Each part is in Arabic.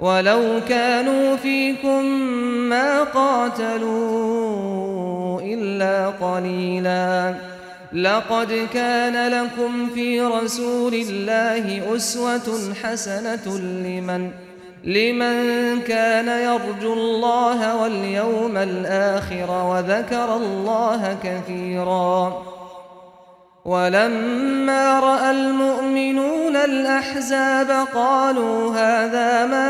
ولو كانوا فيكم ما قاتلوا إلا قليلا. لقد كان لكم في رسول الله أسوة حسنة لمن لمن كان يرجو الله واليوم الآخر وذكر الله كثيراً. ولما رأى المؤمنون الأحزاب قالوا هذا ما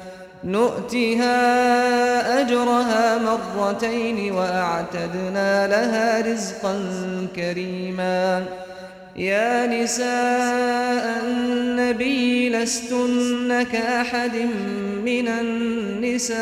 نؤتها أجرها مرتين وأعتدنا لها رزقا كريما. يا نساء النبي لستن كأحد من النساء.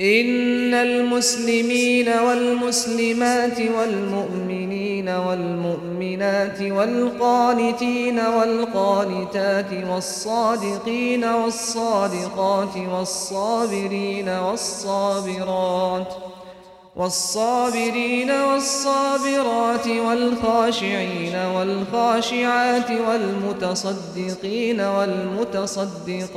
إن المسلمين والمسلمات والمؤمنين والمؤمنات والقانتين والقانتات والصادقين والصادقات والصابرين والصابرات والصابرين والصابرات والخاشعين والخاشعات والمتصدقين والمتصدقات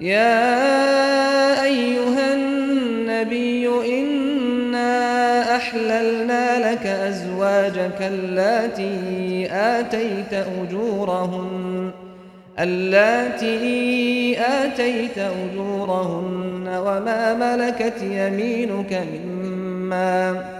يا أيها النبي إنا أحللنا لك أزواجك اللاتي آتيت أجورهن اللاتي آتيت أجورهن وما ملكت يمينك مما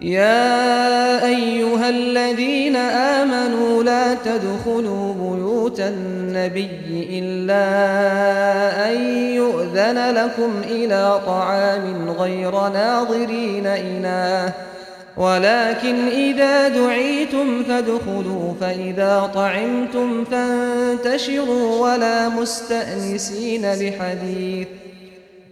يا أيها الذين آمنوا لا تدخلوا بيوت النبي إلا أن يؤذن لكم إلى طعام غير ناظرين إناه. ولكن إذا دعيتم فادخلوا فإذا طعمتم فانتشروا ولا مستأنسين لحديث.